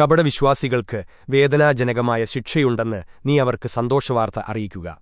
കപടവിശ്വാസികൾക്ക് വേദനാജനകമായ ശിക്ഷയുണ്ടെന്ന് നീ അവർക്ക് സന്തോഷവാർത്ത അറിയിക്കുക.